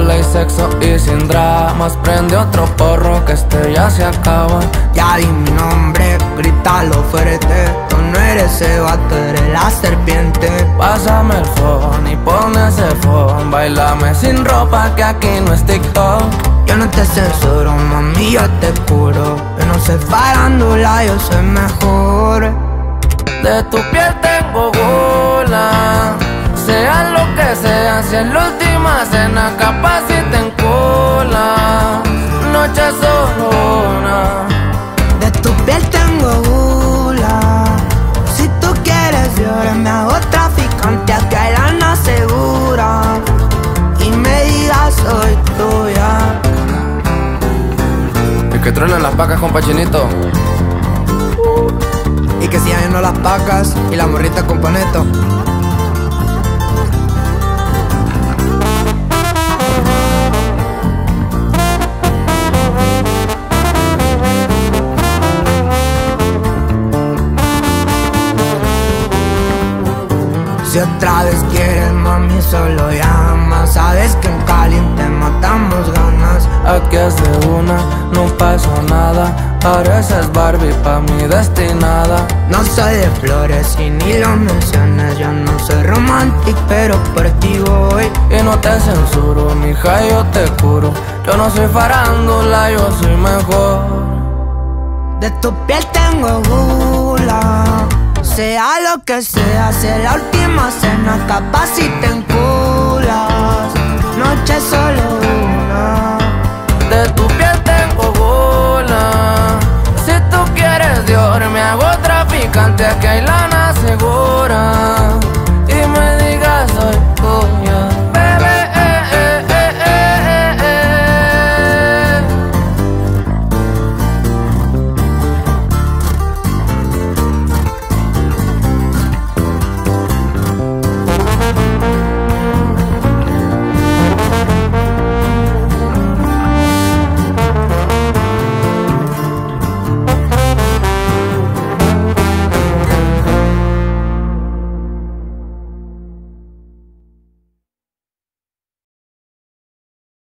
Y sin dramas. Prende otro porro que este ya se acaba. Ya di mi nombre, grítalo fuerte. Tú no eres ese vato, eres la serpiente. Pásame el phone y pon ese phone. Bailame sin ropa que aquí no es TikTok. Yo no te censuro, mami, yo te curo Yo no soy farándula, yo soy mejor. De tu piel tengo bola Sea que sea, si es la última cena Capaz si te encola Noche solona De tu piel tengo gula. Si tú quieres llorar me hago traficante Aquí hay lana segura Y me digas soy tuya. Y que truenan las vacas con pachinito Y que sigan yendo las pacas y la morrita con paneto Si otra vez quieres, mami, solo llama. Sabes que en caliente matamos ganas. Aquí de una, no pasa nada. Pareces Barbie pa' mi destinada. No soy de flores y ni lo menciones. Yo no soy romántico, pero por ti voy. Y no te censuro, mija, yo te curo. Yo no soy farándula, yo soy mejor. De tu piel tengo gula. Sea lo que sea, sea la última cena, capaz si te enculas.